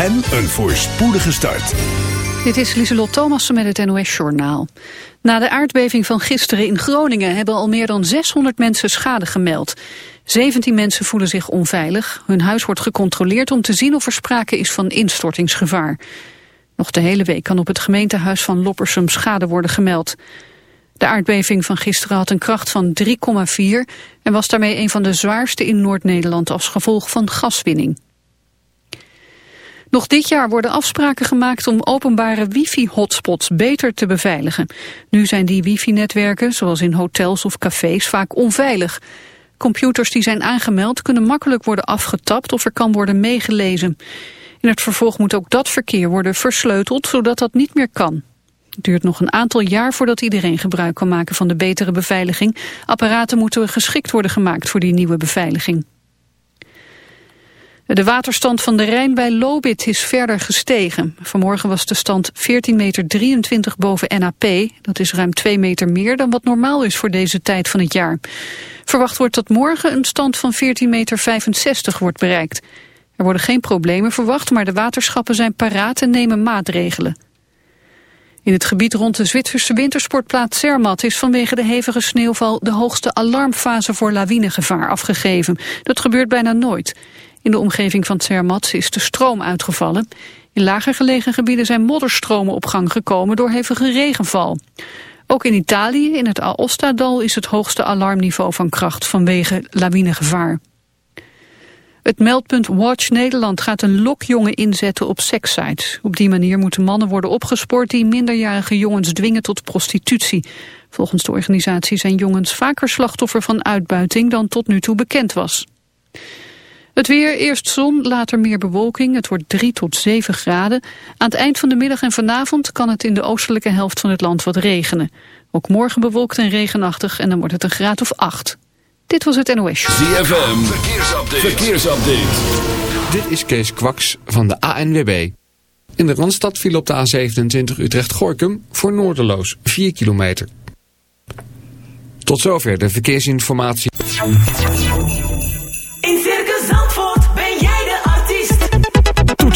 en een voorspoedige start. Dit is Lieselot Thomassen met het NOS-journaal. Na de aardbeving van gisteren in Groningen hebben al meer dan 600 mensen schade gemeld. 17 mensen voelen zich onveilig. Hun huis wordt gecontroleerd om te zien of er sprake is van instortingsgevaar. Nog de hele week kan op het gemeentehuis van Loppersum schade worden gemeld. De aardbeving van gisteren had een kracht van 3,4 en was daarmee een van de zwaarste in Noord-Nederland als gevolg van gaswinning. Nog dit jaar worden afspraken gemaakt om openbare wifi-hotspots beter te beveiligen. Nu zijn die wifi-netwerken, zoals in hotels of cafés, vaak onveilig. Computers die zijn aangemeld kunnen makkelijk worden afgetapt of er kan worden meegelezen. In het vervolg moet ook dat verkeer worden versleuteld, zodat dat niet meer kan. Het duurt nog een aantal jaar voordat iedereen gebruik kan maken van de betere beveiliging. Apparaten moeten geschikt worden gemaakt voor die nieuwe beveiliging. De waterstand van de Rijn bij Lobit is verder gestegen. Vanmorgen was de stand 14,23 meter boven NAP. Dat is ruim 2 meter meer dan wat normaal is voor deze tijd van het jaar. Verwacht wordt dat morgen een stand van 14,65 meter wordt bereikt. Er worden geen problemen verwacht, maar de waterschappen zijn paraat en nemen maatregelen. In het gebied rond de Zwitserse wintersportplaats Zermatt is vanwege de hevige sneeuwval de hoogste alarmfase voor lawinegevaar afgegeven. Dat gebeurt bijna nooit. In de omgeving van Zermatt is de stroom uitgevallen. In lager gelegen gebieden zijn modderstromen op gang gekomen door hevige regenval. Ook in Italië, in het Aosta-dal, is het hoogste alarmniveau van kracht vanwege lawinegevaar. Het meldpunt Watch Nederland gaat een lokjongen inzetten op sekssites. Op die manier moeten mannen worden opgespoord die minderjarige jongens dwingen tot prostitutie. Volgens de organisatie zijn jongens vaker slachtoffer van uitbuiting dan tot nu toe bekend was. Het weer, eerst zon, later meer bewolking. Het wordt 3 tot 7 graden. Aan het eind van de middag en vanavond kan het in de oostelijke helft van het land wat regenen. Ook morgen bewolkt en regenachtig en dan wordt het een graad of 8. Dit was het NOS. ZFM, verkeersupdate. verkeersupdate. Dit is Kees Kwaks van de ANWB. In de Randstad viel op de A27 Utrecht-Gorkum voor Noorderloos 4 kilometer. Tot zover de verkeersinformatie.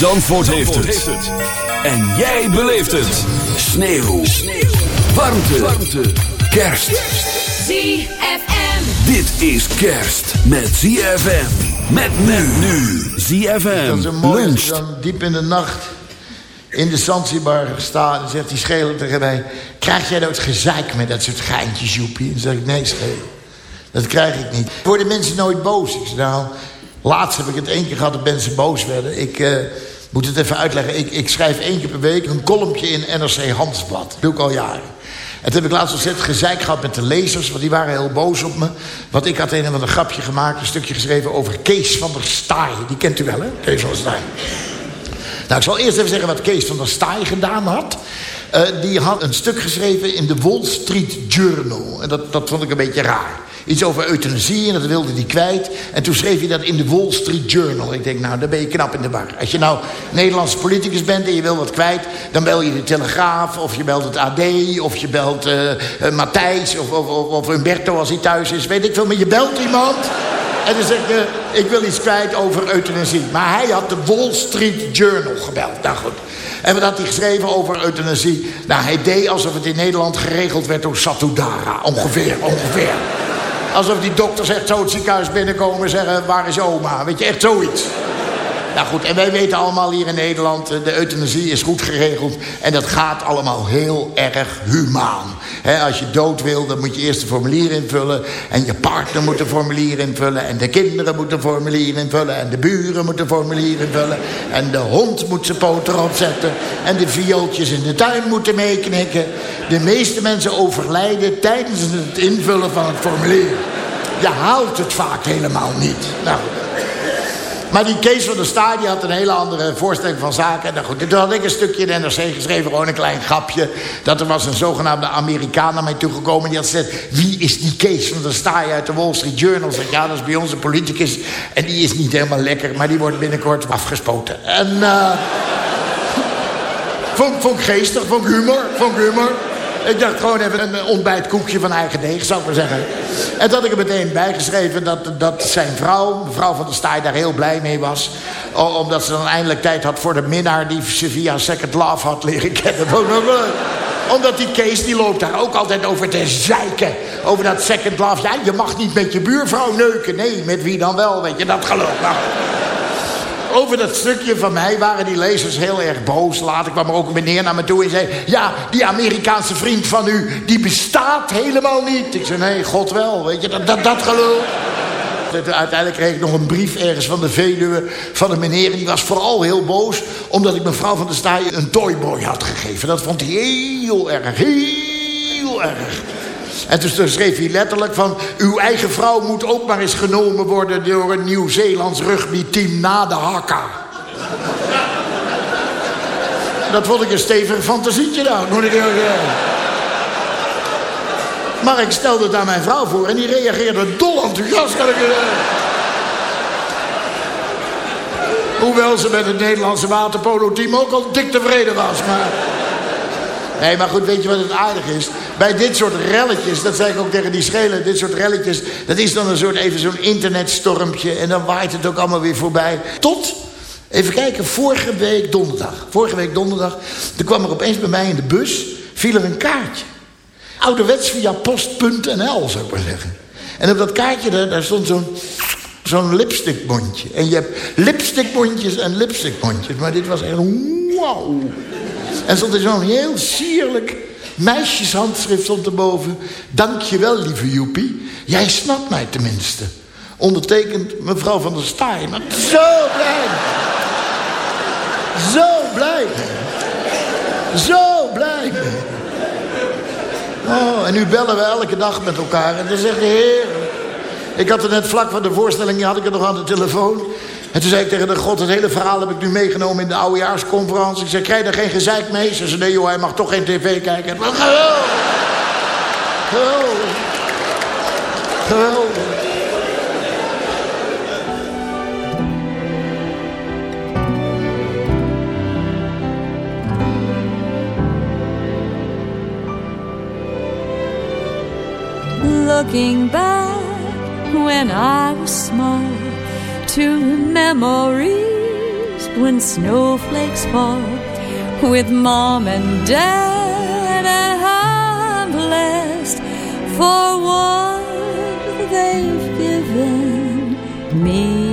Zandvoort, heeft, het. En jij beleeft het. Sneeuw. Warmte. Warmte. Kerst. ZFM. Dit is kerst met ZFM. Met men nu. ZFM. Dat is een mooi Luncht. dan diep in de nacht in de Zanzibar staat... en zegt die scheler tegen mij... krijg jij nooit gezeik met dat soort geintjes, Joepie? En dan zeg ik, nee, scheler. Dat krijg ik niet. Worden mensen nooit boos? Ik zeg, nou, laatst heb ik het één keer gehad dat mensen boos werden. Ik eh, moet het even uitleggen. Ik, ik schrijf één keer per week een kolompje in NRC Handelsblad. Dat doe ik al jaren. En toen heb ik laatst ontzettend gezeik gehad met de lezers... want die waren heel boos op me. Want ik had een of ander grapje gemaakt... een stukje geschreven over Kees van der Staaij. Die kent u wel, hè? Kees van der Staaij. Nou, ik zal eerst even zeggen wat Kees van der Staaij gedaan had. Eh, die had een stuk geschreven in de Wall Street Journal. En dat, dat vond ik een beetje raar. Iets over euthanasie en dat wilde hij kwijt. En toen schreef hij dat in de Wall Street Journal. Ik denk, nou, dan ben je knap in de bar. Als je nou Nederlandse politicus bent en je wil wat kwijt... dan bel je de Telegraaf of je belt het AD of je belt uh, Matthijs... Of, of, of, Humberto als hij thuis is. Weet ik veel, maar je belt iemand... En dan zeg je, ik wil iets kwijt over euthanasie. Maar hij had de Wall Street Journal gebeld. Nou goed. En wat had hij geschreven over euthanasie? Nou, hij deed alsof het in Nederland geregeld werd door Satudara. Ongeveer, ongeveer. Alsof die dokter zegt, zo het ziekenhuis binnenkomen en zeggen, waar is oma? Weet je, echt zoiets. Nou goed, en wij weten allemaal hier in Nederland... de euthanasie is goed geregeld. En dat gaat allemaal heel erg humaan. als je dood wil, dan moet je eerst een formulier invullen. En je partner moet een formulier invullen. En de kinderen moeten een formulier invullen. En de buren moeten een formulier invullen. En de hond moet zijn poot erop zetten. En de viooltjes in de tuin moeten meeknikken. De meeste mensen overlijden tijdens het invullen van het formulier. Je haalt het vaak helemaal niet. Nou, maar die Kees van der Staaij had een hele andere voorstelling van zaken. Nou goed, toen had ik een stukje in de NRC geschreven, gewoon een klein grapje. Dat er was een zogenaamde Amerikaan naar mij toegekomen. Die had gezegd, wie is die Kees van der Staaij uit de Wall Street Journal? Zeg, ja, dat is bij ons een politicus. En die is niet helemaal lekker, maar die wordt binnenkort afgespoten. En... Uh, vond, vond ik geestig, vond humor, vond humor. Ik dacht gewoon even een ontbijtkoekje van eigen deeg, zou ik maar zeggen. En had ik er meteen bijgeschreven dat, dat zijn vrouw, mevrouw van der Staaij, daar heel blij mee was. Omdat ze dan eindelijk tijd had voor de minnaar die ze via Second Love had leren kennen. Omdat die Kees, die loopt daar ook altijd over te zeiken. Over dat Second Love. Ja, je mag niet met je buurvrouw neuken. Nee, met wie dan wel, weet je, dat geloof. Nou over dat stukje van mij waren die lezers heel erg boos. Later kwam er ook een meneer naar me toe en zei... ja, die Amerikaanse vriend van u, die bestaat helemaal niet. Ik zei, nee, God wel, weet je, dat, dat, dat gelul. Uiteindelijk kreeg ik nog een brief ergens van de Veluwe van een meneer. En die was vooral heel boos omdat ik mevrouw van der Staaij een toyboy had gegeven. Dat vond hij heel erg, heel erg. En dus, dus schreef hij letterlijk van... uw eigen vrouw moet ook maar eens genomen worden... door een Nieuw-Zeelands rugbyteam na de hakka. Dat vond ik een stevig fantasietje nou, moet ik eerlijk. Maar ik stelde het aan mijn vrouw voor en die reageerde dol enthousiast. Kan ik Hoewel ze met het Nederlandse waterpolo-team ook al dik tevreden was. Maar... Nee, maar goed, weet je wat het aardig is? Bij dit soort relletjes, dat zei ik ook tegen die schelen... dit soort relletjes, dat is dan een soort even zo'n internetstormpje... en dan waait het ook allemaal weer voorbij. Tot, even kijken, vorige week donderdag. Vorige week donderdag, toen kwam er opeens bij mij in de bus... viel er een kaartje. Ouderwets via post.nl, zou ik maar zeggen. En op dat kaartje, daar, daar stond zo'n zo'n lipstickmondje. En je hebt lipstickmondjes en lipstickmondjes. Maar dit was echt wauw. En stond er zo'n heel sierlijk meisjeshandschrift stond erboven. Dank je wel, lieve Joepie. Jij snapt mij tenminste. Ondertekend mevrouw van der Staaij. Zo blij. Zo blij. Zo blij. Oh, en nu bellen we elke dag met elkaar. En dan zegt de heer... Ik had er net vlak van de voorstelling, had ik er nog aan de telefoon. En toen zei ik tegen de god, het hele verhaal heb ik nu meegenomen in de oudejaarsconferentie. Ik zei, krijg je daar geen gezeik mee? Ze zei, nee joh, hij mag toch geen tv kijken. Geweldig! Geweldig! Geweldig! Looking back when I was small to memories when snowflakes fall with mom and dad and I'm blessed for what they've given me.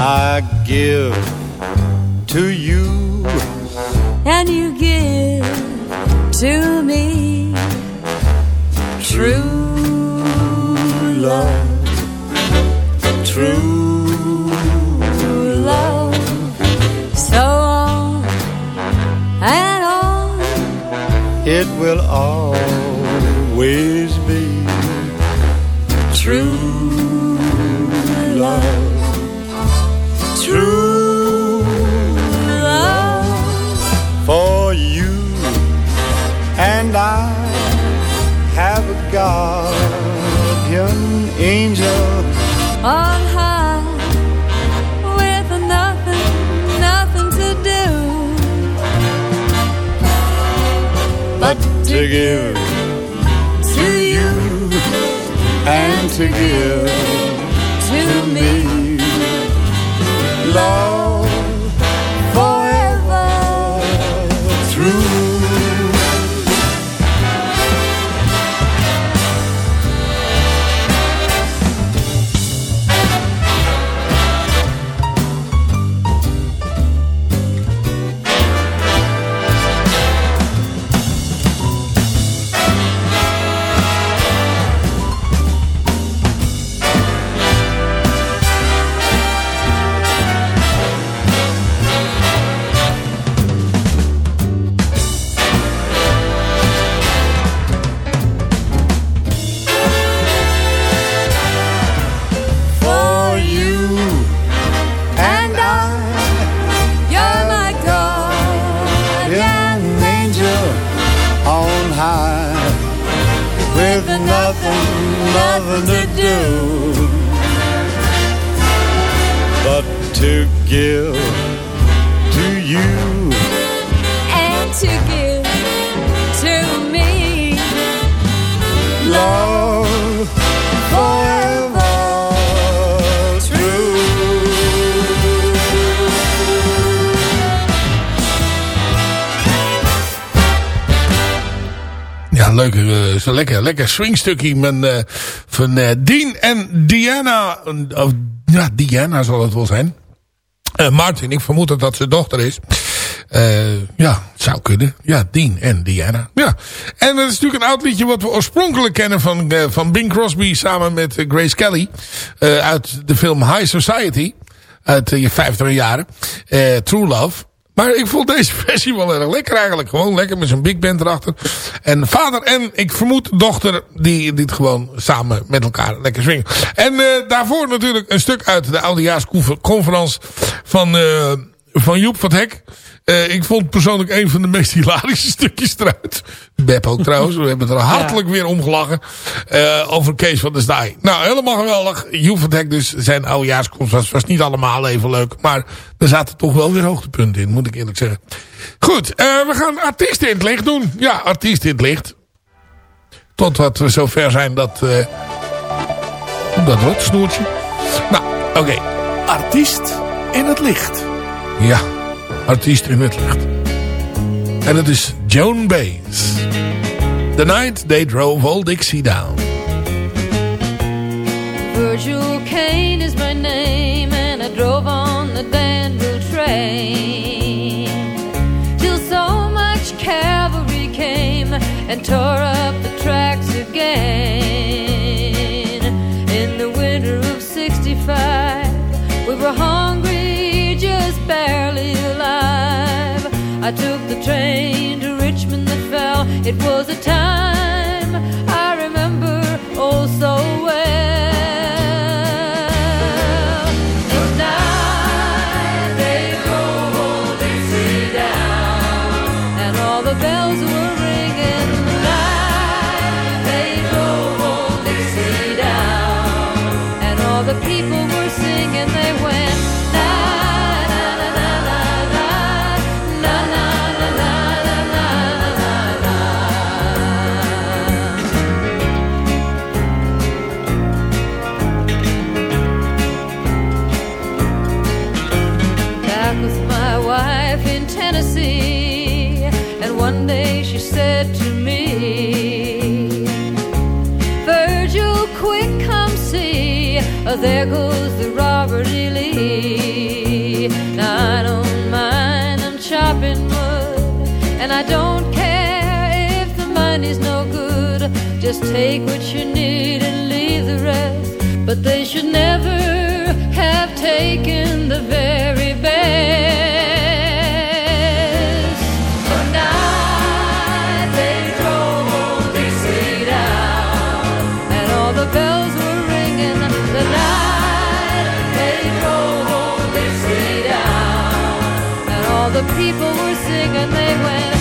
I give to you. and you give to me true love, True love. So on and on, it will always always be true guardian angel. On high with nothing, nothing to do. But to give to you and to give to me. love with nothing, nothing to do. But to give to you Ja, leuk, eh, zo lekker, lekker swingstukje van, eh, van eh, Dean en Diana. Of, ja, Diana zal het wel zijn. Martin, ik vermoed dat dat zijn dochter is. Ja, het zou kunnen. Ja, Dean en Diana. Ja. En dat is natuurlijk een oud liedje wat we oorspronkelijk kennen van, van Bing Crosby samen met Grace Kelly. uit de film High Society. Uit je 50 jaren. True Love. Maar ik vond deze versie wel erg lekker eigenlijk. Gewoon lekker met zo'n big band erachter. En vader en ik vermoed dochter die dit gewoon samen met elkaar lekker zwingen. En eh, daarvoor natuurlijk een stuk uit de oudejaarsconferentie van, eh, van Joep van Hek. Eh, ik vond persoonlijk een van de meest hilarische stukjes eruit. Beb ook trouwens. We hebben er hartelijk weer om gelachen. eh, over Kees van der Staaij. Nou, helemaal geweldig. Joep van Hek dus. Zijn oudejaarsconferentie was niet allemaal even leuk. Maar er zaten toch wel weer hoogtepunten in. Moet ik eerlijk zeggen. Goed. eh, we gaan artiesten in het licht doen. Ja, artiesten in het licht. Totdat we zover zijn dat... eh dat wordt snoertje. Nou, oké. Artiest in het licht. Ja, artiest in het licht. En het is Joan Baez. The night they drove old Dixie down. Virgil Kane is my name, and I drove on the Danville train till so much cavalry came and tore up the tracks again. Barely alive. I took the train to Richmond that fell. It was a time I remember oh so well. I don't care if the money's no good. Just take what you need and leave the rest. But they should never have taken the very best. They drove old Dixie down, and all the bells were ringing. The night they drove old Dixie down, and all the people were singing. They went.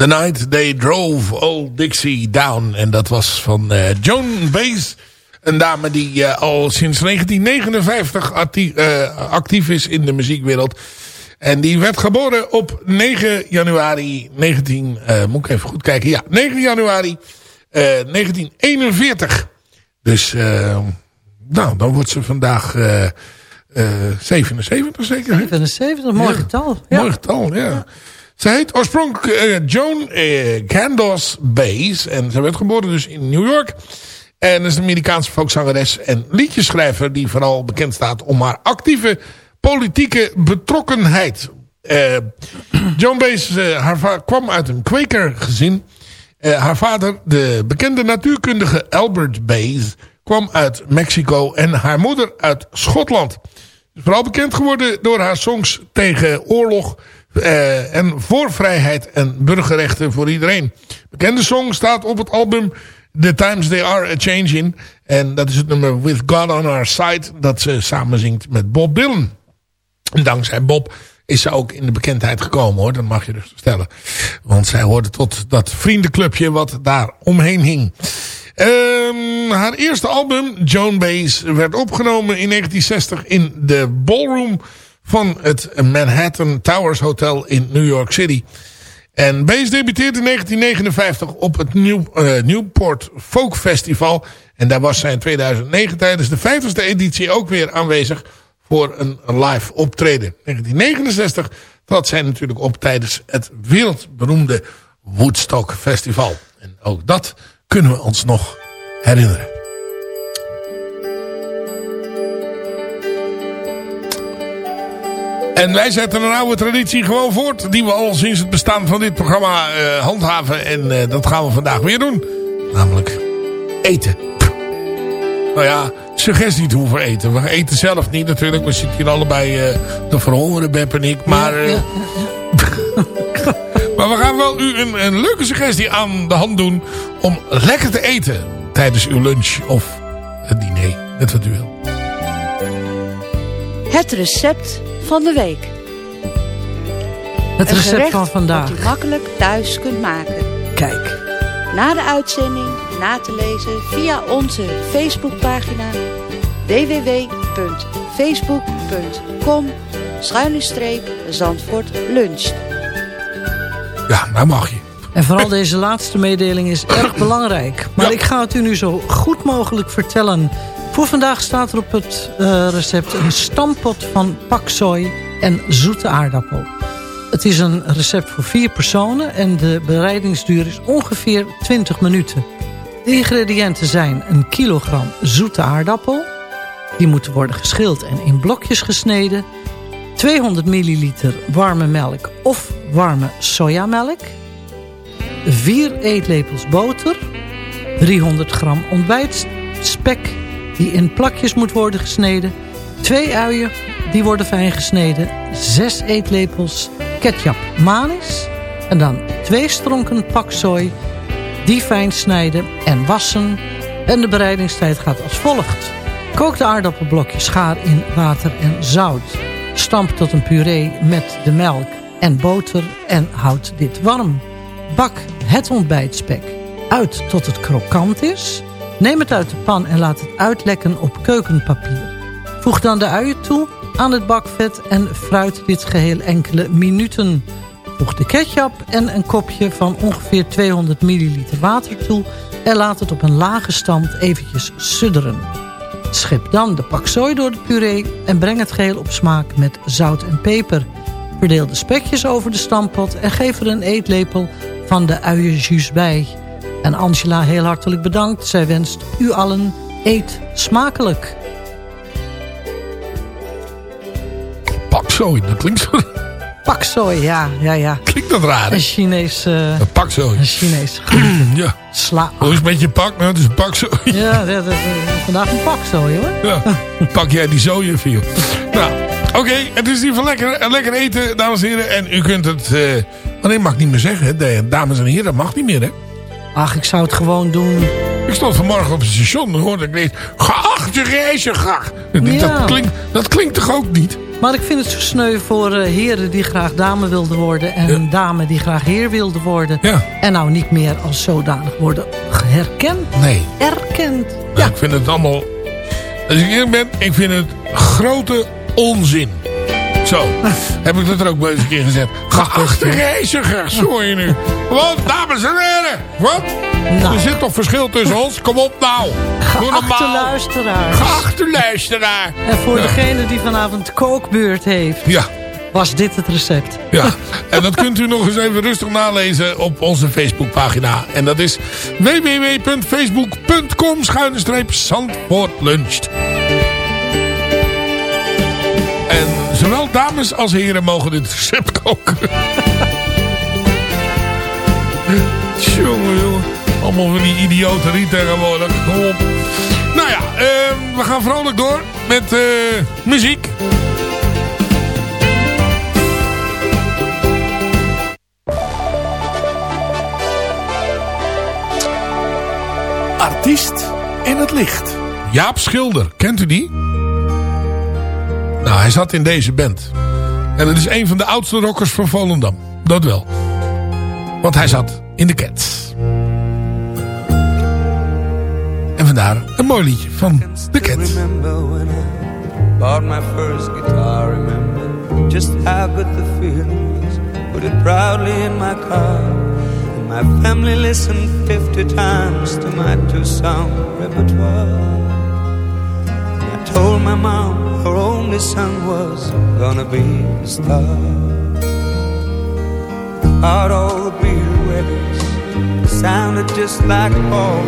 The Night They Drove Old Dixie Down. En dat was van eh, Joan Baez. Een dame die eh, al sinds 1959 actief, eh, actief is in de muziekwereld. En die werd geboren op 9 januari 19... eh, moet ik even goed kijken. Ja, 9 januari eh, 1941. Dus, nou, dan wordt ze vandaag eh, eh, 77 zeker. hè? 77, mooi getal. Ja. Mooi getal, ja. Ze heet oorspronkelijk eh, Joan Candos Bays. En ze werd geboren dus in New York. En is een Amerikaanse folkzangeres en liedjeschrijver... die vooral bekend staat om haar actieve politieke betrokkenheid. Eh, Joan Bays eh, haar kwam uit een kwekergezin. Haar vader, de bekende natuurkundige Albert Bays... kwam uit Mexico en haar moeder uit Schotland. Vooral bekend geworden door haar songs tegen oorlog eh, en voor vrijheid en burgerrechten voor iedereen. Bekende song staat op het album The Times They Are A Changing. En dat is het nummer With God On Our Side dat ze samen zingt met Bob Dylan. En dankzij Bob is ze ook in de bekendheid gekomen hoor. Dat mag je dus stellen. Want zij hoorde tot dat vriendenclubje wat daar omheen hing. Ehm, haar eerste album, Joan Baez, werd opgenomen in 1960 in de ballroom van het Manhattan Towers Hotel in New York City. En Baez debuteerde in 1959 op het New, eh, Newport Folk Festival. En daar was zij in 2009 tijdens de 50ste editie ook weer aanwezig voor een live optreden. 1969 trad zij natuurlijk op tijdens het wereldberoemde Woodstock Festival. En ook dat kunnen we ons nog herinneren. En wij zetten een oude traditie gewoon voort. Die we al sinds het bestaan van dit programma eh, handhaven. En eh, dat gaan we vandaag weer doen. Namelijk eten. Nou ja, suggestie niet hoeven eten. We eten zelf niet natuurlijk. We zitten hier allebei eh te verhongeren, Beb en ik. Maar, maar we gaan wel u een, een leuke suggestie aan de hand doen. Om lekker te eten tijdens uw lunch of het diner. Net wat u wil. Het recept van de week. Het recept van vandaag. Dat u makkelijk thuis kunt maken. Kijk. Na de uitzending na te lezen via onze Facebookpagina www.facebook.com Zandvoort luncht. Ja, nou mag je. En vooral deze laatste mededeling is erg belangrijk. Maar ik ga het u nu zo goed mogelijk vertellen. Voor vandaag staat er op het eh, recept een stampot van paksoi en zoete aardappel. Het is een recept voor vier personen en de bereidingsduur is ongeveer 20 minuten. De ingrediënten zijn een kilogram zoete aardappel. Die moeten worden geschild en in blokjes gesneden. 200 milliliter warme melk of warme sojamelk. 4 eetlepels boter. 300 gram ontbijtspek die in plakjes moet worden gesneden. 2 uien die worden fijn gesneden. 6 eetlepels ketchup manis. En dan 2 stronken paksoi die fijn snijden en wassen. En de bereidingstijd gaat als volgt. Kook de aardappelblokjes gaar in water en zout. Stamp tot een puree met de melk en boter en houd dit warm. Bak het ontbijtspek uit tot het krokant is. Neem het uit de pan en laat het uitlekken op keukenpapier. Voeg dan de uien toe aan het bakvet en fruit dit geheel enkele minuten. Voeg de ketchup en een kopje van ongeveer 200 milliliter water toe... en laat het op een lage stand eventjes sudderen. Schep dan de paksoi door de puree en breng het geheel op smaak met zout en peper. Verdeel de spekjes over de stampot en geef er een eetlepel van de uienjus bij. En Angela heel hartelijk bedankt. Zij wenst u allen eet smakelijk. Paksoi, dat klinkt zo... Paksoi, ja, ja, ja. Klinkt dat raar, hè? Een Chinees... eh Een paksoi. een Chinees ja. sla. Hoe is het met je pak? Nou, het is een paksoi. Ja, dat, dat- vandaag een paksoi hoor. Ja, pak jij die zooi even, joh. Nou, oké, het is in ieder geval lekker, een lekker eten, dames en heren. En u kunt het... eh oh nee, mag ik niet meer zeggen, hè. Dames en heren, dat mag niet meer, hè. Ach, ik zou het gewoon doen. Ik stond vanmorgen op het station en hoorde ik ineens... Geachte reiziger! Ja. Dat, klinkt, dat klinkt toch ook niet? Maar ik vind het zo sneu voor eh, heren die graag dame wilden worden... en Ja. dame die graag heer wilden worden. Ja. En nou niet meer als zodanig worden herkend. Nee. Erkend. Ja. Ik vind het allemaal... Als ik eerlijk ben, ik vind het grote onzin. Zo, heb ik dat er ook eens een keer gezet. Geachte reizigers, hoor je nu. Wat, dames en heren. Wat? Nou. Er zit toch verschil tussen ons? Kom op nou. Doe Geachte normaal. luisteraars. Geachte luisteraar. En voor Ja. degene die vanavond kookbeurt heeft... Ja, was dit het recept. ja. En dat kunt u nog eens even rustig nalezen op onze Facebookpagina. En dat is www.facebook.com schuine dames als heren mogen dit recept koken. jongen, jongen. Allemaal van die idioterie tegenwoordig. Kom op. Nou ja, ehm, we gaan vrolijk door met eh, muziek. Artiest in het licht. Jaap Schilder, kent u die? Nou, hij zat in deze band. En het is een van de oudste rockers van Volendam. Dat wel. Want hij zat in de Cats. En vandaar een mooi liedje van de Cats. bought my first guitar. Remember just how good the. Put it proudly in my car. And my family listened 50 times to my two-song repertoire. And I told my mom her only son was gonna be a star. Out all the beer weddings sounded just like Paul.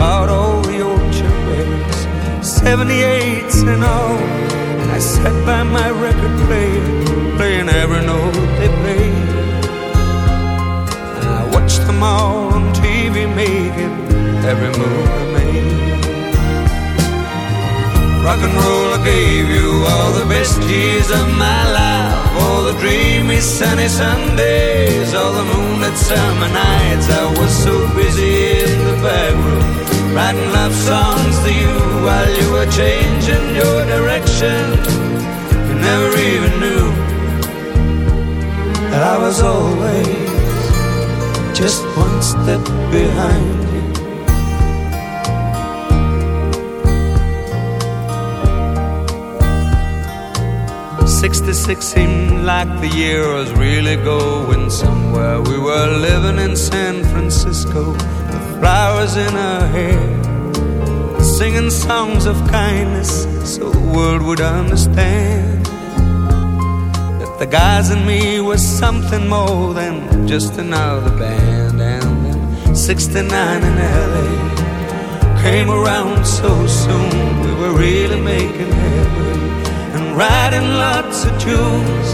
Out all the orchard weddings 78s and all. I sat by my record player, playing every note they played. And I watched them all on TV making every move Rock and roll, I gave you all the best years of my life. All the dreamy sunny Sundays, all the moonlit summer nights. I was so busy in the back room, writing love songs to you while you were changing your direction. You never even knew that I was always just one step behind you. 66 seemed like the year was really going somewhere. We were living in San Francisco, with flowers in our hair, singing songs of kindness so the world would understand that the guys and me was something more than just another band. And then 69 in LA came around so soon, we were really making and writing lots of tunes.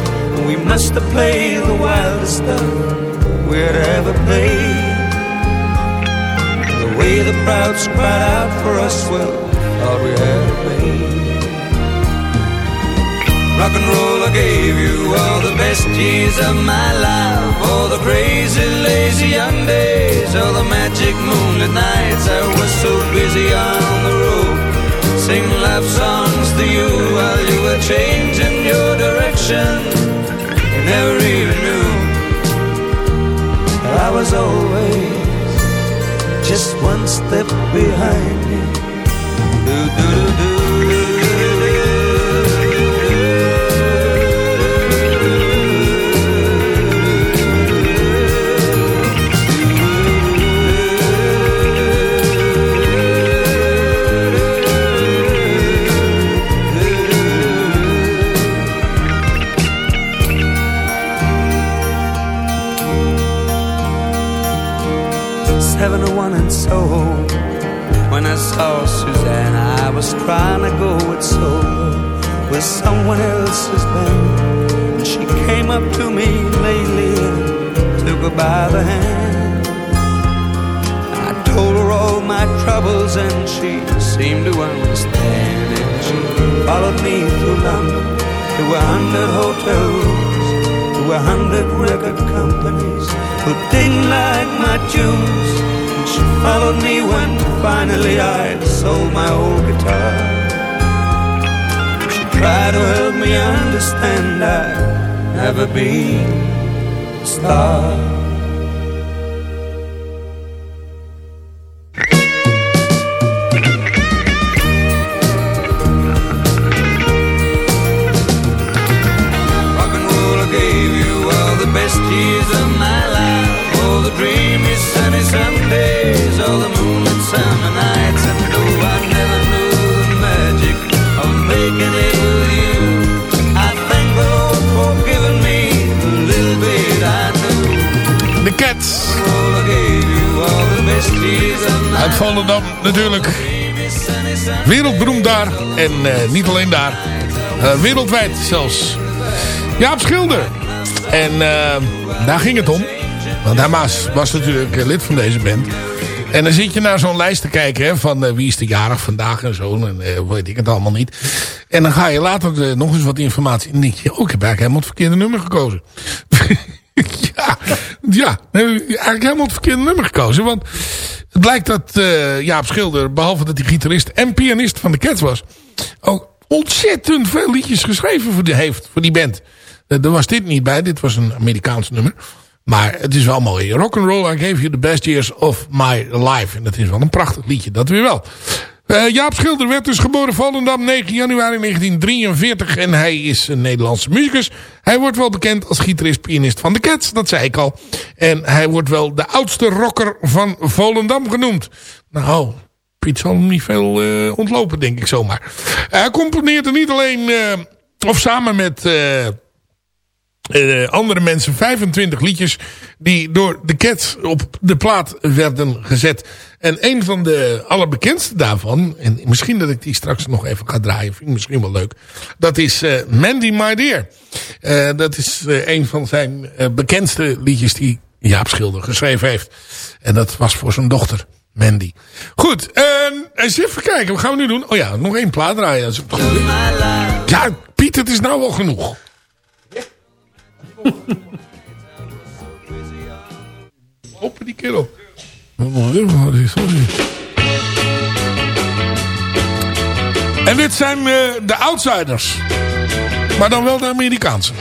We must have played the wildest stuff we'd ever played. The way the crowds cried out for us, well, thought we had it made. Rock and roll, I gave you all the best years of my life. All the crazy, lazy young days, all the magic moonlit nights. I was so busy on the road, singing love songs to you while you were changing your direction. You never even knew I was always just one step behind you. Do, do, do, do. Seven oh one in Soho. When I saw Suzanne, I was trying to go it solo with someone else's band. And she came up to me lately and took her by the hand. I told her all my troubles and she seemed to understand. And she followed me through London to a hundred hotels, to a hundred record companies who didn't like my tunes. She followed me when finally I sold my old guitar. She tried to help me understand I'd never be a star. Natuurlijk. Wereldberoemd daar. En eh, niet alleen daar. Eh, wereldwijd zelfs. Jaap Schilder. En eh, daar ging het om. Want hij was, natuurlijk lid van deze band. En dan zit je naar zo'n lijst te kijken hè, van wie is de jarig vandaag en zo. En eh, weet ik het allemaal niet. En dan ga je later nog eens wat informatie. En denk je, oh ik heb eigenlijk helemaal het verkeerde nummer gekozen. ja, ja, hebben eigenlijk helemaal het verkeerde nummer gekozen. Want het blijkt dat eh, Jaap Schilder, behalve dat hij gitarist en pianist van de Cats was... ook ontzettend veel liedjes geschreven voor die, heeft, voor die band. Eh, er was dit niet bij, dit was een Amerikaans nummer. Maar het is wel mooi. Rock'n'roll, I gave you the best years of my life. En dat is wel een prachtig liedje, dat weer wel. Eh, Jaap Schilder werd dus geboren Volendam 9 januari 1943 en hij is een Nederlandse muzikus. Hij wordt wel bekend als gitarist-pianist van de Cats, dat zei ik al. En hij wordt wel de oudste rocker van Volendam genoemd. Nou, Piet zal hem niet veel eh, ontlopen, denk ik zomaar. Hij componeerde niet alleen, eh, of samen met... eh, andere mensen 25 liedjes die door de Cats op de plaat werden gezet. En een van de allerbekendste daarvan, en misschien dat ik die straks nog even ga draaien, vind ik misschien wel leuk. Dat is eh, Mandy My Dear. Eh, dat is een van zijn bekendste liedjes die Jaap Schilder geschreven heeft. En dat was voor zijn dochter. Mandy. Goed, eh, eens even kijken. Wat gaan we nu doen? Oh ja, nog één plaat draaien. Ja, Piet, het is nou wel genoeg. Open die kerel. Sorry. En dit zijn eh, de Outsiders. Maar dan wel de Amerikaanse.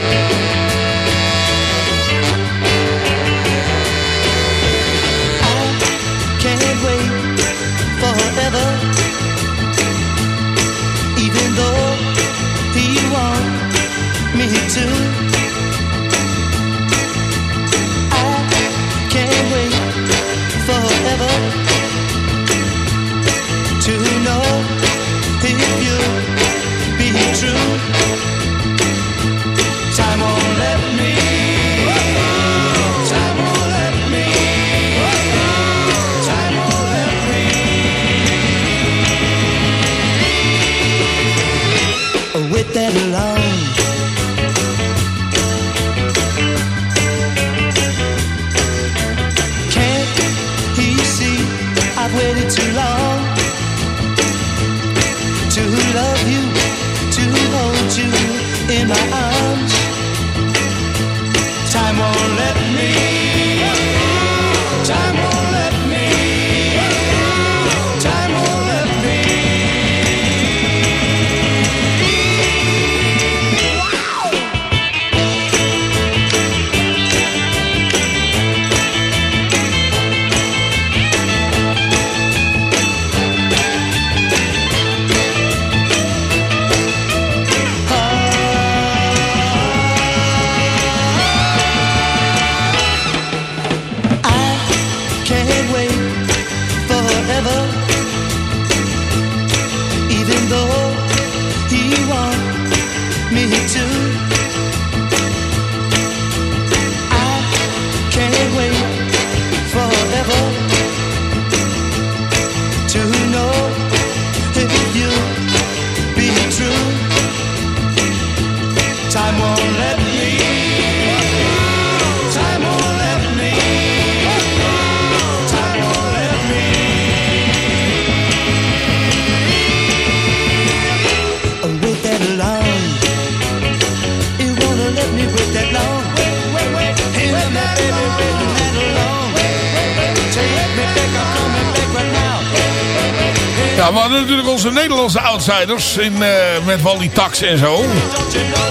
Outsiders in, eh, met Wally Tax en zo.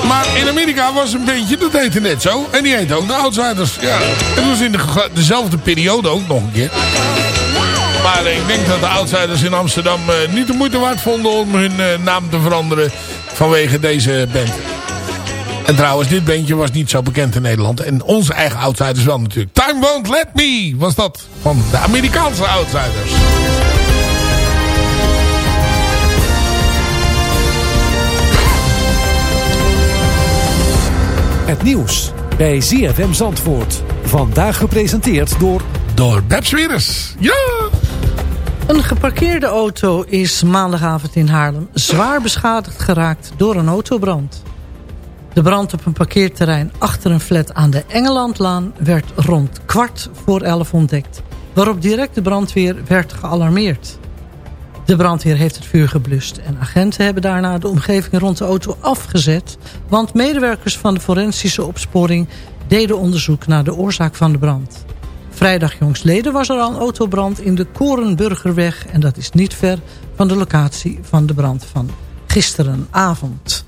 Maar in Amerika was een beetje, dat heette net zo. En die heette ook de outsiders. Ja. Het was in de, dezelfde periode ook nog een keer. Maar ik denk dat de outsiders in Amsterdam uh, niet de moeite waard vonden om hun uh, naam te veranderen vanwege deze band. En trouwens, dit bandje was niet zo bekend in Nederland. En onze eigen outsiders wel natuurlijk. Time Won't Let Me was dat van de Amerikaanse outsiders. Het nieuws bij ZFM Zandvoort. Vandaag gepresenteerd door... Door Babs Wieners. Ja! Een geparkeerde auto is maandagavond in Haarlem zwaar beschadigd geraakt door een autobrand. De brand op een parkeerterrein achter een flat aan de Engelandlaan werd rond kwart voor elf ontdekt. Waarop direct de brandweer werd gealarmeerd. De brandweer heeft het vuur geblust en agenten hebben daarna de omgeving rond de auto afgezet. Want medewerkers van de forensische opsporing deden onderzoek naar de oorzaak van de brand. Vrijdag jongsleden was er al een autobrand in de Korenburgerweg en dat is niet ver van de locatie van de brand van gisterenavond.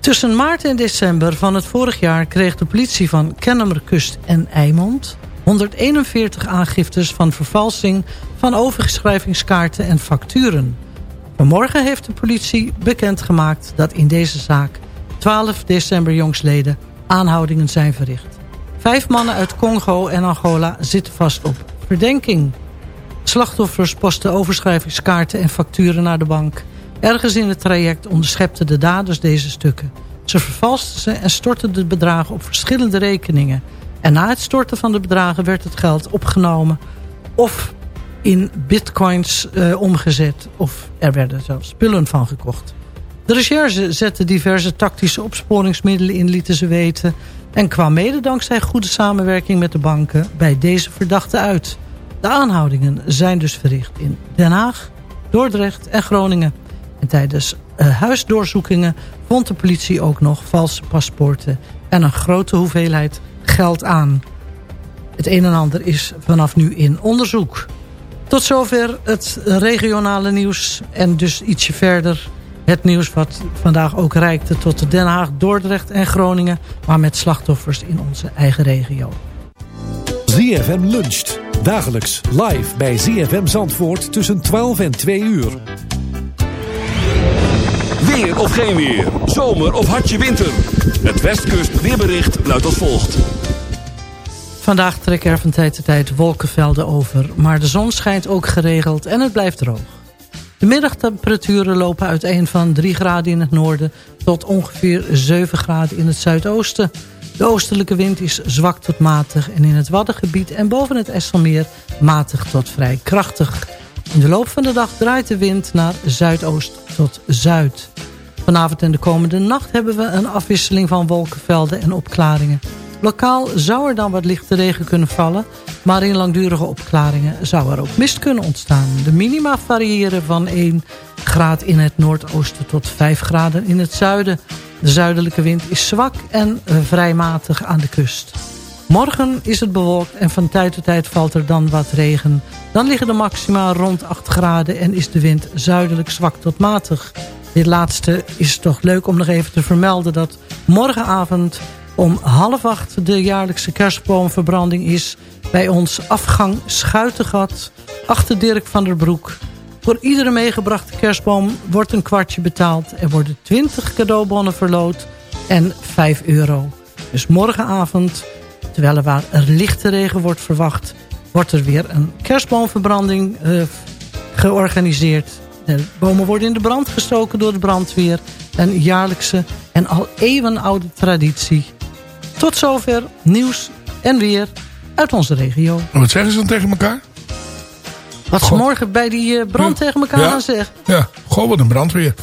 Tussen maart en december van het vorig jaar kreeg de politie van Kennemerkust en Eimond 141 aangiftes van vervalsing van overgeschrijvingskaarten en facturen. Vanmorgen heeft de politie bekendgemaakt dat in deze zaak 12 december jongsleden aanhoudingen zijn verricht. Vijf mannen uit Congo en Angola zitten vast op verdenking. Slachtoffers posten overschrijvingskaarten en facturen naar de bank. Ergens in het traject onderschepten de daders deze stukken. Ze vervalsten ze en stortten de bedragen op verschillende rekeningen. En na het storten van de bedragen werd het geld opgenomen... of in bitcoins uh, omgezet of er werden zelfs spullen van gekocht. De recherche zette diverse tactische opsporingsmiddelen in, lieten ze weten... en kwam mede dankzij goede samenwerking met de banken bij deze verdachten uit. De aanhoudingen zijn dus verricht in Den Haag, Dordrecht en Groningen. En tijdens uh, huisdoorzoekingen vond de politie ook nog valse paspoorten... en een grote hoeveelheid geld aan. Het een en ander is vanaf nu in onderzoek. Tot zover het regionale nieuws en dus ietsje verder het nieuws wat vandaag ook reikte tot Den Haag, Dordrecht en Groningen... maar met slachtoffers in onze eigen regio. ZFM luncht. Dagelijks live bij ZFM Zandvoort tussen 12 en 2 uur. Weer of geen weer. Zomer of hartje winter. Het Westkust weerbericht luidt als volgt. Vandaag trekken er van tijd tot tijd wolkenvelden over. Maar de zon schijnt ook geregeld en het blijft droog. De middagtemperaturen lopen uiteen van 3 graden in het noorden... tot ongeveer 7 graden in het zuidoosten. De oostelijke wind is zwak tot matig... en in het Waddengebied en boven het Esselmeer matig tot vrij krachtig. In de loop van de dag draait de wind naar zuidoost tot zuid. Vanavond en de komende nacht hebben we een afwisseling van wolkenvelden en opklaringen. Lokaal zou er dan wat lichte regen kunnen vallen... maar in langdurige opklaringen zou er ook mist kunnen ontstaan. De minima variëren van 1 graad in het noordoosten tot 5 graden in het zuiden. De zuidelijke wind is zwak en vrij matig aan de kust. Morgen is het bewolkt en van tijd tot tijd valt er dan wat regen. Dan liggen de maxima rond 8 graden en is de wind zuidelijk zwak tot matig. Dit laatste is toch leuk om nog even te vermelden dat morgenavond om half acht de jaarlijkse kerstboomverbranding is... bij ons afgang Schuitengat, achter Dirk van der Broek. Voor iedere meegebrachte kerstboom wordt een kwartje betaald. Er worden 20 cadeaubonnen verloot en 5 euro. Dus morgenavond, terwijl er, waar er lichte regen wordt verwacht... wordt er weer een kerstboomverbranding uh, georganiseerd. De bomen worden in de brand gestoken door de brandweer. Een jaarlijkse en al eeuwenoude traditie. Tot zover nieuws en weer uit onze regio. Wat zeggen ze dan tegen elkaar? Wat ze morgen bij die uh, brand ja. tegen elkaar ja. gaan zeggen. Ja, gewoon wat een brandweer.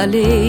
waar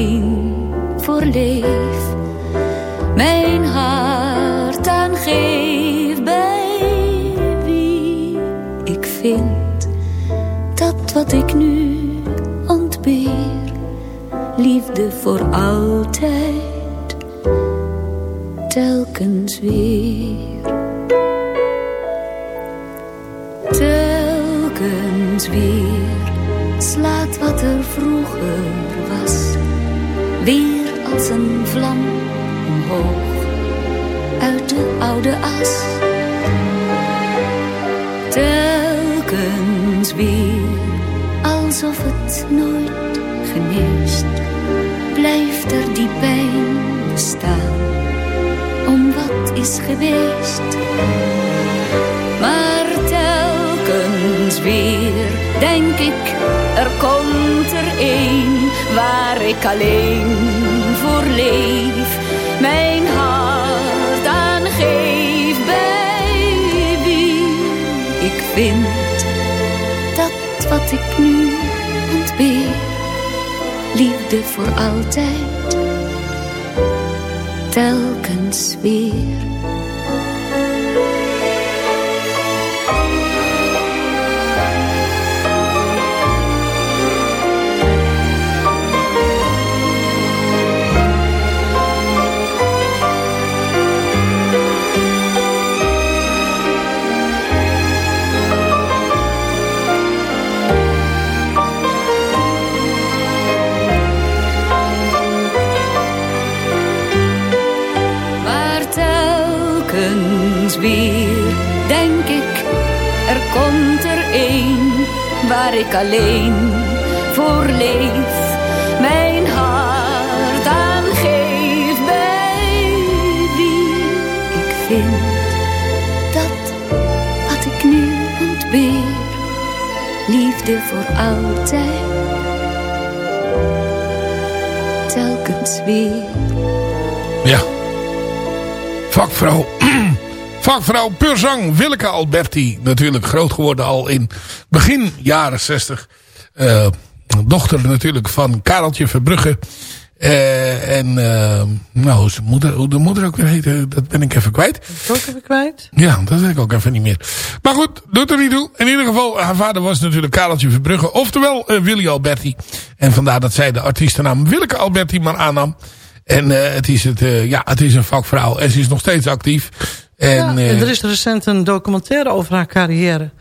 alsof het nooit geneest, blijft er die pijn bestaan, om wat is geweest. Maar telkens weer denk ik, er komt er een waar ik alleen voor leef. Mijn hart aan geef bij wie ik vind dat wat ik nu liefde voor altijd, telkens weer. Waar ik alleen voor leef. Mijn hart aan geef bij wie ik vind dat wat ik nu ontbeer, liefde voor altijd, telkens weer. Ja. Vakvrouw. Vakvrouw Purzang Willeke Alberti. Natuurlijk groot geworden al in begin jaren 60. Eh, dochter natuurlijk van Kareltje Verbrugge. Eh, en eh, nou, zijn moeder, hoe de moeder ook weer heette, dat ben ik even kwijt. Dat ook even kwijt. Ja, dat weet ik ook even niet meer. Maar goed, doet er niet toe. In ieder geval, haar vader was natuurlijk Kareltje Verbrugge. Oftewel uh, Willy Alberti. En vandaar dat zij de artiestennaam Willeke Alberti maar aannam. En het, is het, ja, het is een vakvrouw. En ze is nog steeds actief. En, ja, en er is recent een documentaire over haar carrière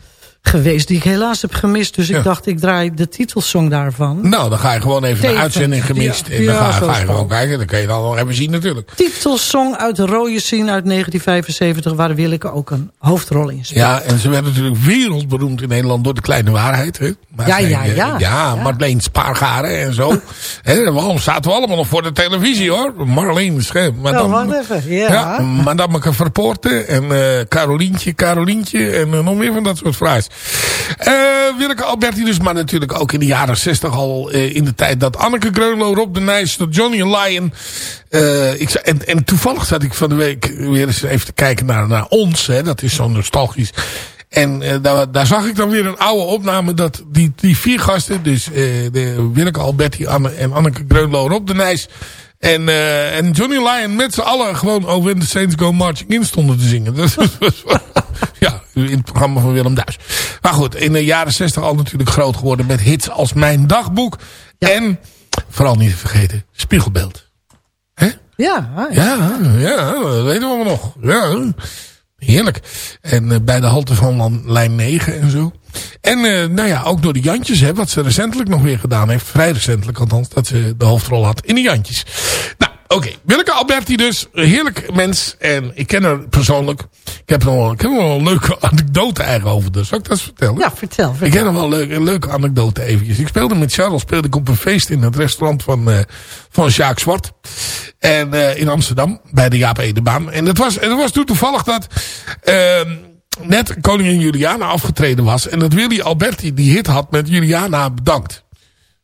geweest die ik helaas heb gemist. Dus ik Ja. dacht, ik draai de titelsong daarvan. Nou, dan ga je gewoon even een uitzending gemist. ja. en dan Ja, ga, ga je gewoon wel. kijken. Dan kun je dan nog even zien natuurlijk. Titelsong uit de rode scene uit 1975... waar Willeke ook een hoofdrol in speelt. Ja, en ze werd natuurlijk wereldberoemd in Nederland door de kleine waarheid. Hè? Maar Ja, ja, eh, ja. Ja, Marleen Spaargaren en zo. Waarom zaten we allemaal nog voor de televisie hoor? Marleen Scherp. Nou, Madame, wacht even. Ja. ja, Madame Verpoorte en eh Carolientje, Carolientje en eh, nog meer van dat soort fraais. Eh Willeke Alberti dus, maar natuurlijk ook in de jaren 60 al eh, in de tijd dat Anneke Greunlo, Rob de Nijs, Johnny Lyon. eh ik, en, en toevallig zat ik van de week weer eens even te kijken naar, naar ons. Hè, dat is zo nostalgisch. En daar, daar zag ik dan weer een oude opname dat die, die vier gasten, dus eh, de Willeke Alberti en Anneke Greunlo, Rob de Nijs en, eh, en Johnny Lyon met z'n allen gewoon over When the Saints Go Marching In stonden te zingen. Dat was, ja, in het programma van Willem Duis. Maar goed, in de jaren 60 al natuurlijk groot geworden met hits als Mijn Dagboek. En, vooral niet te vergeten, Spiegelbeeld. Ja, Ja, ja, dat weten we nog. Ja, heerlijk. En eh, bij de halte van lijn 9 en zo. En eh, nou ja, ook door de Jantjes, hè, wat ze recentelijk nog weer gedaan heeft. Vrij recentelijk althans, dat ze de hoofdrol had in de Jantjes. Nou, oké. Willeke Alberti dus. Heerlijk mens. En ik ken haar persoonlijk. Ik heb nog wel, ik heb nog wel een leuke anekdote eigenlijk over. Dus zal ik dat eens vertellen? Ja, vertel. vertel. Ik ken nog wel een leuke, een leuke anekdote eventjes. Ik speelde met Charles speelde ik op een feest in het restaurant van, eh van Jacques Zwart. En eh, in Amsterdam, bij de Jaap Edebaan. En het was, en het was toen toevallig dat ehm net koningin Juliana afgetreden was. En dat Willy Alberti die hit had met Juliana bedankt.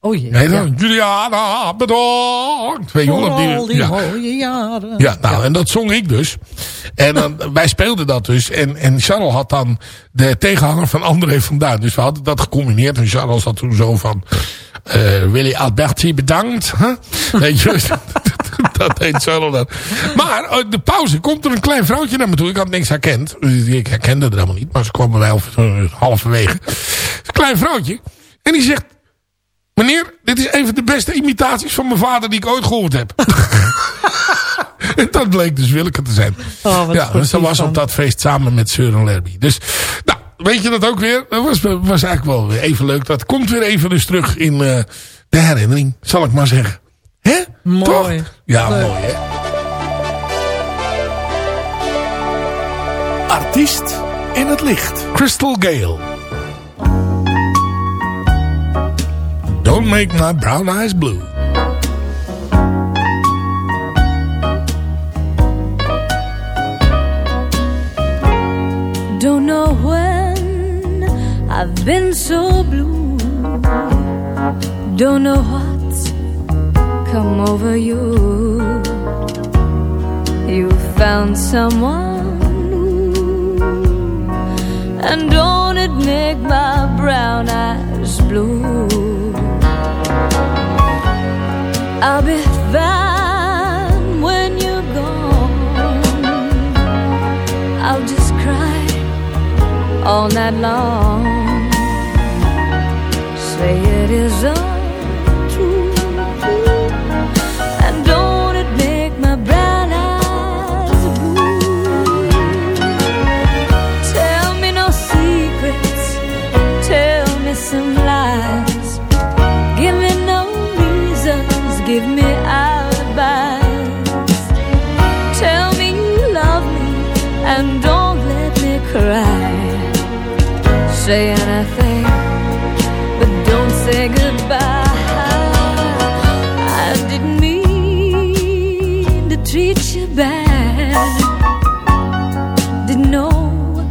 Oh jee. Nee, dan, Juliana bedankt. Al die ja. Ja, nou, en dat zong ik dus. En dan, wij speelden dat dus. En, en Charles had dan de tegenhanger van André van Duin. Dus we hadden dat gecombineerd. En Charles had toen zo van... eh Willy Alberti bedankt. Huh? Weet je, dat Charles dan. Maar uit de pauze komt er een klein vrouwtje naar me toe. Ik had niks herkend. Ik herkende het helemaal niet. Maar ze kwam bij mij eh, halverwege. Een klein vrouwtje. En die zegt... Meneer, dit is een van de beste imitaties van mijn vader die ik ooit gehoord heb. dat bleek dus Willeke te zijn. Oh, ja, sportief dus was op dat feest samen met Søren Lerby. Dus, nou, weet je dat ook weer? Dat was, was eigenlijk wel weer even leuk. Dat komt weer even dus terug in eh, de herinnering, zal ik maar zeggen. Hè? Mooi. Toch? Ja, Leuk. mooi hè. Artiest in het licht. Crystal Gale. Don't make my brown eyes blue. Don't know when I've been so blue. Don't know what's come over you. You found someone new. And don't it make my brown eyes blue? I'll be fine when you're gone. I'll just cry all night long. Say it is untrue. Say anything, but don't say goodbye. I didn't mean to treat you bad. Didn't know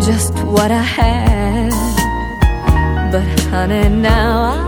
just what I had. But honey, now I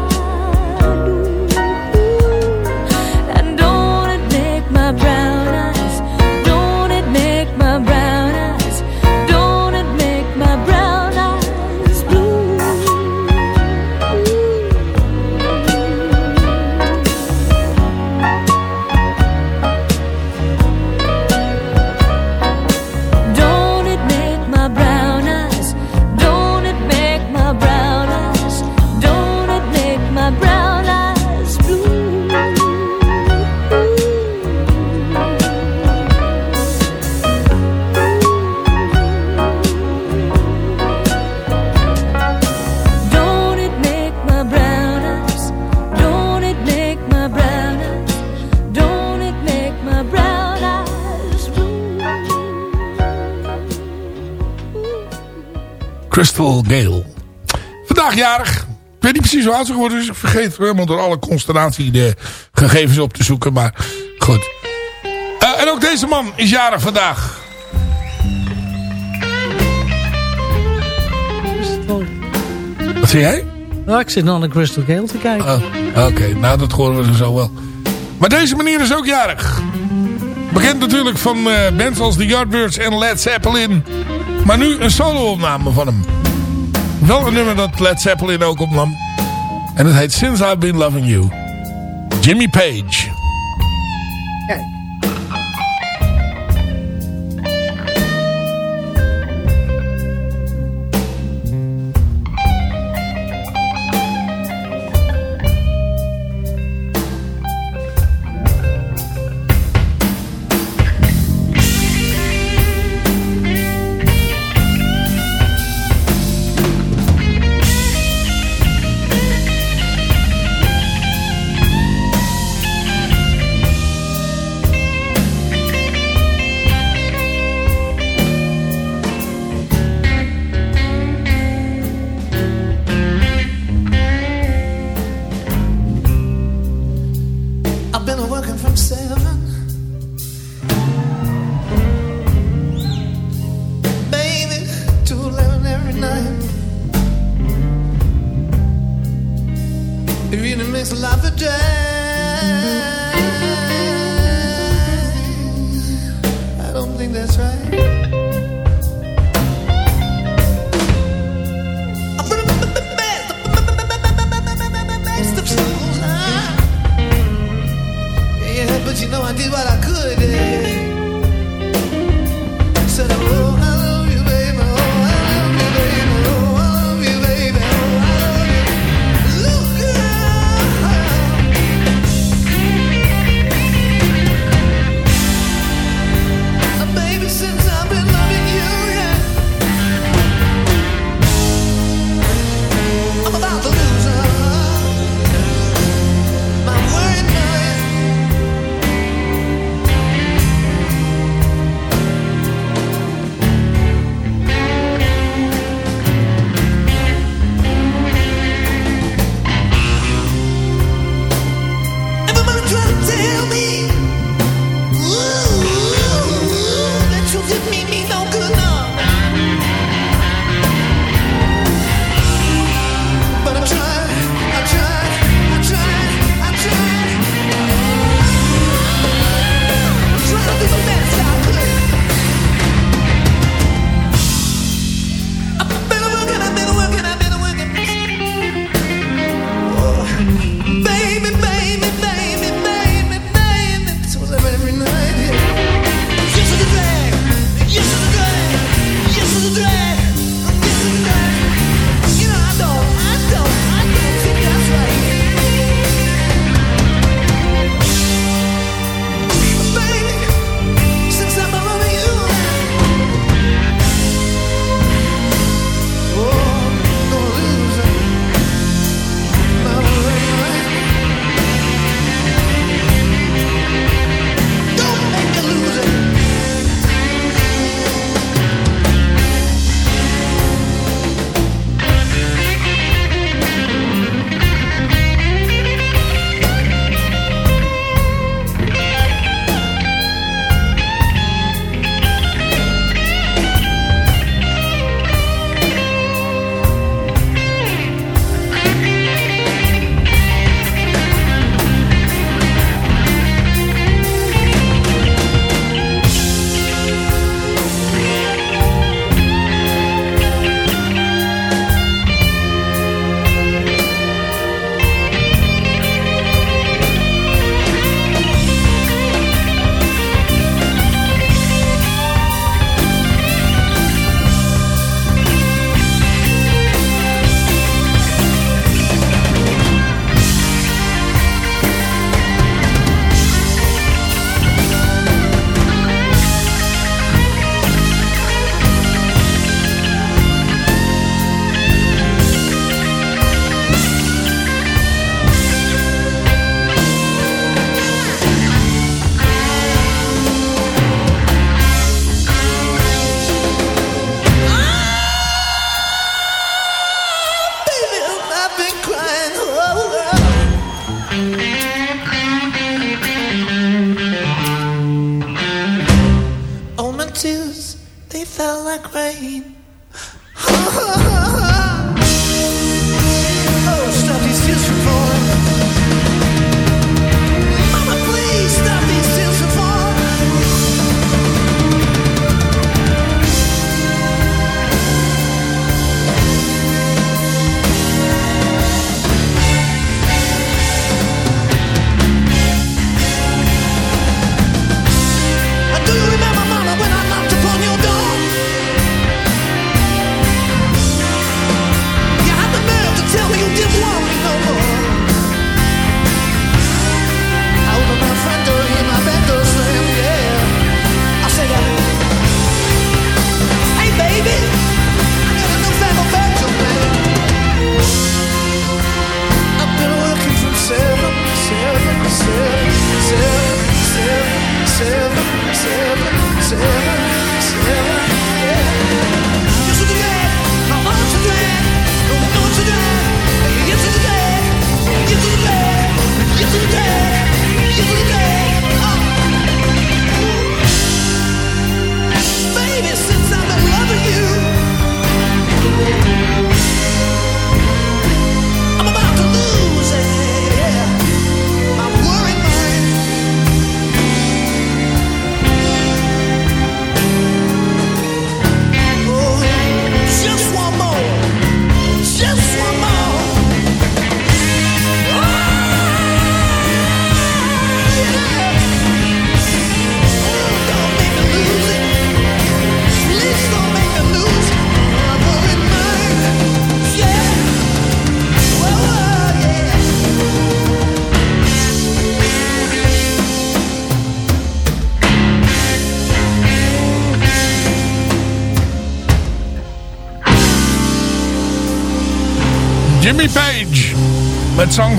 Crystal Gale. Vandaag jarig. Ik weet niet precies hoe oud ze geworden is. Ik vergeet helemaal door alle constellatie de gegevens op te zoeken. Maar goed. Eh, en ook deze man is jarig vandaag. Wat zie jij? Nou, ik zit nog naar Crystal Gale te kijken. Oh, Oké, nou dat horen we zo wel. Maar deze meneer is ook jarig. Bekend natuurlijk van eh bands als The Yardbirds en Led Zeppelin. Maar nu een solo-opname van hem. Wel een nummer dat Led Zeppelin ook opnam. En het heet Since I've Been Loving You. Jimmy Page.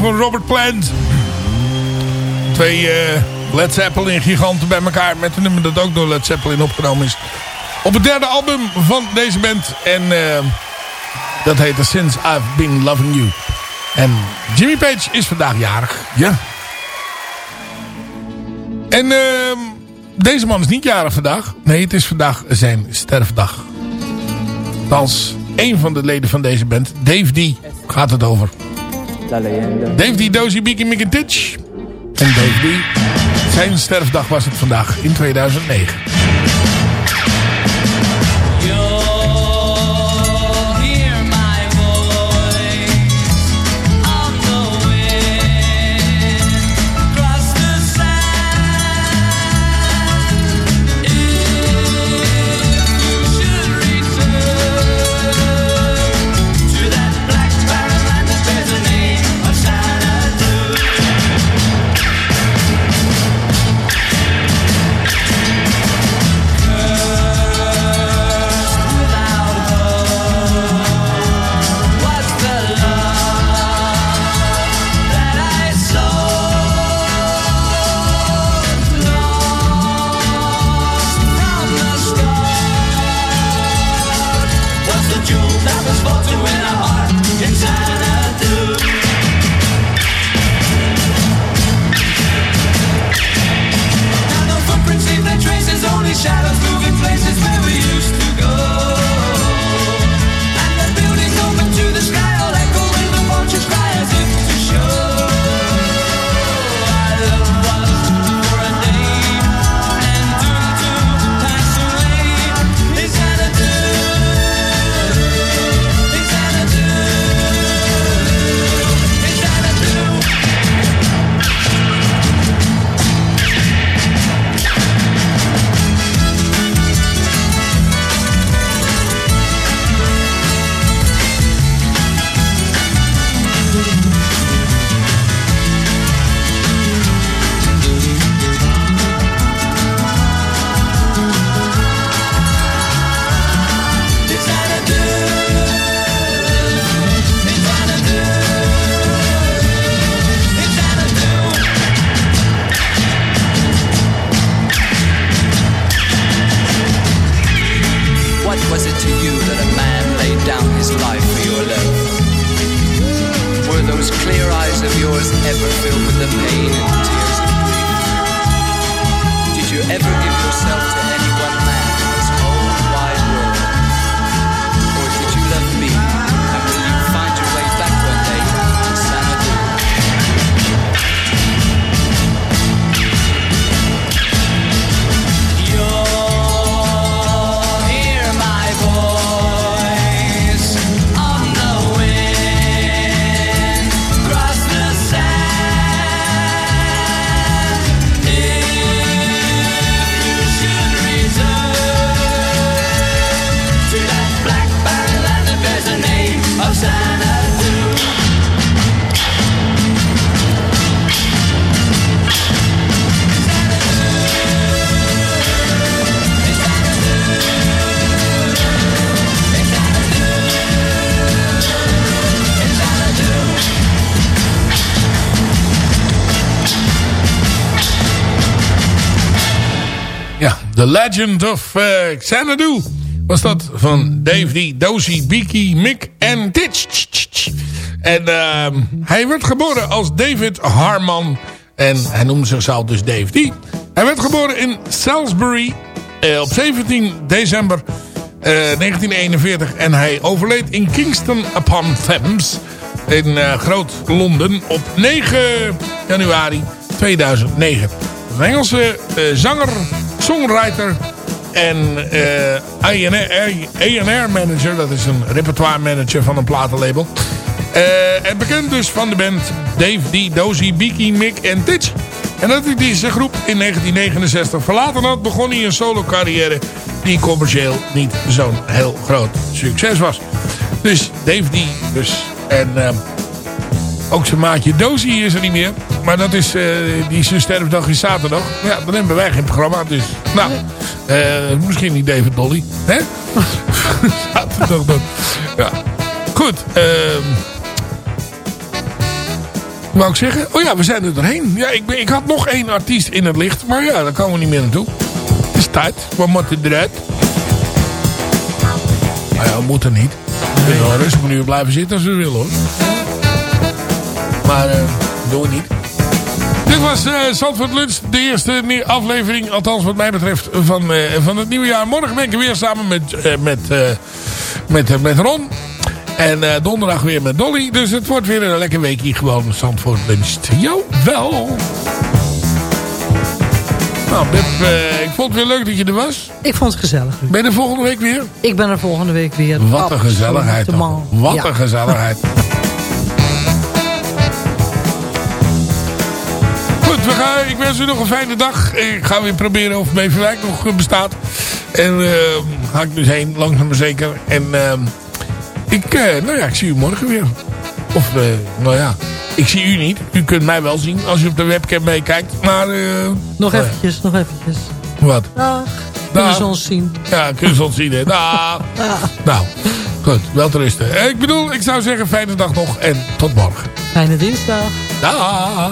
Van Robert Plant. Twee eh, Led Zeppelin giganten bij elkaar. Met een nummer dat ook door Led Zeppelin opgenomen is. Op het derde album van deze band. En eh, dat heet Since I've Been Loving You. En Jimmy Page is vandaag jarig. Ja. En ehm, deze man is niet jarig vandaag. Nee, het is vandaag zijn sterfdag. Als een van de leden van deze band, Dave D, gaat het over. Dave D, Dozy, Beaky, Mick and Titch. En Dave zijn sterfdag was het vandaag in 2009. Legend of eh, Xanadu was dat van Dave D, Dozy, Beaky, Mick en Titch. En ehm, hij werd geboren als David Harman. En hij noemde zichzelf dus Dave D. Hij werd geboren in Salisbury eh, op 17 december eh, 1941. En hij overleed in Kingston upon Thames in eh, Groot-Londen op 9 januari 2009. Een Engelse eh, zanger, songwriter en eh A&R manager. Dat is een repertoire manager van een platenlabel. Eh, en bekend dus van de band Dave D, Dozy, Beaky, Mick en Titch. En dat hij deze groep in 1969 verlaten had, begon hij een solo carrière die commercieel niet zo'n heel groot succes was. Dus Dave D dus. En eh, ook zijn maatje Dozy is er niet meer. Maar dat is, eh, die zijn sterfdag is zaterdag. Ja, dan hebben wij geen programma. Dus, nou, eh, misschien niet David Dolly. Hè? zaterdag dan. Ja. Goed. ehm, Wou ik zeggen? Oh ja, we zijn er doorheen. Ja, ik, ik had nog één artiest in het licht. Maar ja, daar komen we niet meer naartoe. Het is tijd. We moeten eruit. Nou ja, we moeten niet. We kunnen rustig uur blijven zitten als we willen hoor. Maar eh doen we niet. Dit was eh Zandvoort Lunch. De eerste aflevering, althans wat mij betreft, van, eh, van het nieuwe jaar. Morgen ben ik er weer samen met, eh, met, met, met Ron. En donderdag weer met Dolly. Dus het wordt weer een lekker weekje gewoon Zandvoort Lunch. Jawel. Nou, Beb, eh, ik vond het weer leuk dat je er was. Ik vond het gezellig. Ben je er volgende week weer? Ik ben er volgende week weer. Wat een gezelligheid. Wat een gezelligheid. ik wens u nog een fijne dag. Ik ga weer proberen of Beverwijk nog bestaat. En eh ga ik dus heen, langzaam maar zeker. En eh, ik, eh, nou ja, ik zie u morgen weer. Of, eh, nou ja, ik zie u niet. U kunt mij wel zien als u op de webcam meekijkt. Maar, eh, Nog nou eventjes, nog eventjes. Wat? Dag. Kunnen ze ons zien? Ja, kunnen ze ons zien. hè. Dag. Nou, goed, wel te rusten. Eh, Ik bedoel, ik zou zeggen fijne dag nog en tot morgen. Fijne dinsdag. Dag.